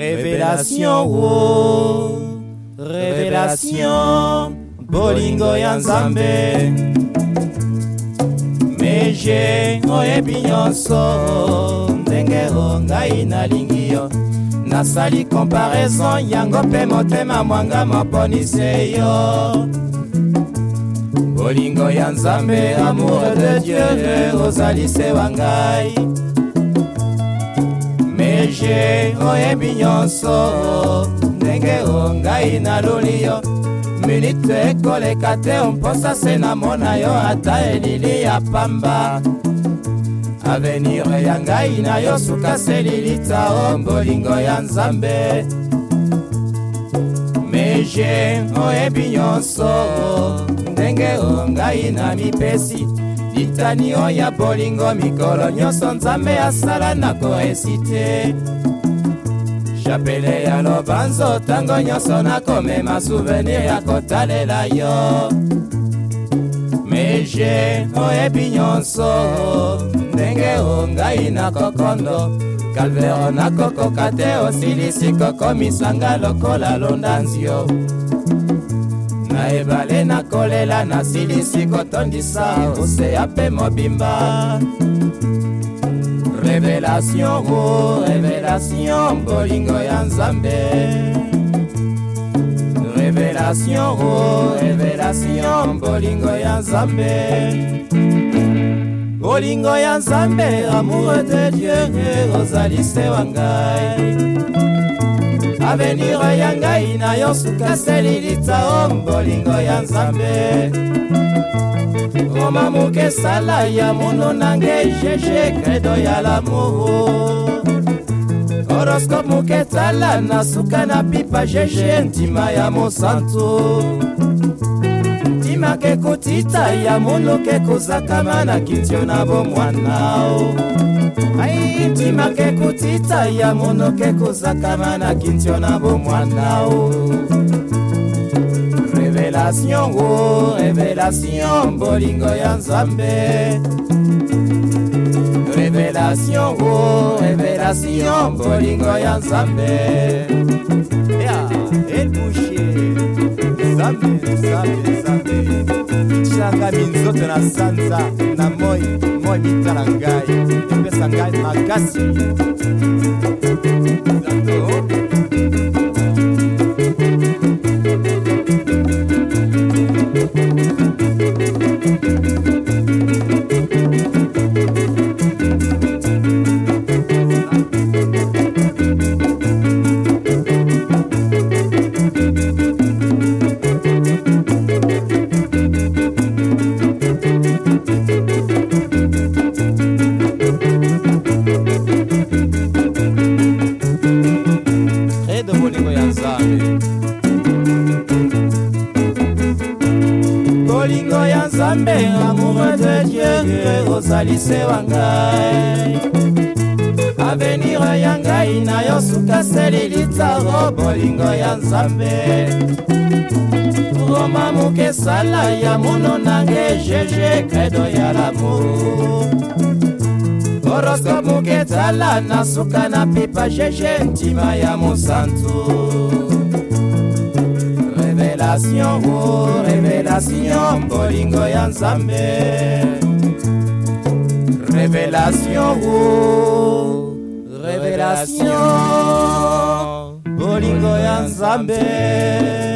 Révélation, oh, révélation, bolingo ya nzambe meje oyebi nyonso ndenge o ngai nalingi yo nasali comparaison yango mpe motema mwanga moponise yo bolingo ya nzambe amour de dieu ozali se wa ngai nje oyembi nyonso ndenge o ngai naloli yo minito ekoleka te omposa se namona yo ata elili ya pamba avenir ya ngai na yo suka se lilita o bolingo ya nzambe meje oyebi nyonso ndenge o ngai na mipesi titanio ya bolingo mikolo nyonso nzambe asala na koesi te chapele ya lobanzo ntango nyonso nakomema souvenir ya kotalela yo meje oyebi nyonso ndenge ongai na kokondo kalvero nakokoka te osilisi kokomisanga lokola londanzio na ebale nakolela nasilisi kotondisa oseya mpe mobimba revelation o oh, revelation bolingo ya nzambe revelation o oh, revelation bolingo ya nzambe bolingo ya nzambe amour de dieu ozali se wa ngai avenir ya ngai na yo suka selilitsa o oh mbolingo ya nzambe koma oh, moke sala ya mono nange jeje kredo ya lamoro horoscope moke tala na suka na pipa jeje ntima ya mosantu kobima ke ya moloke kozakama na kitio na bomwana o ai ya monoke kozakama na kitio na bomwana revelation revelation bolingo ya nzambe revelation revelation bolingo ya nzambe yeah, el bouge sabe sabe sabe tiaka minzoto na sanza na moi moi mitala ngai epesa ngai makasi Zato. bolingo ya nzambe amour de dieu ozalisewa ngai avenir ya ngai na yo sukaseli litaro bolingo ya nzambe roma mokesala ya mono nange jeje kredo ya lamour horoskope moketala na suka na pipa jeje ntima ya mosantu ¡Revelación! oh, bolingo y nzambe. ¡Revelación! oh, bolingo y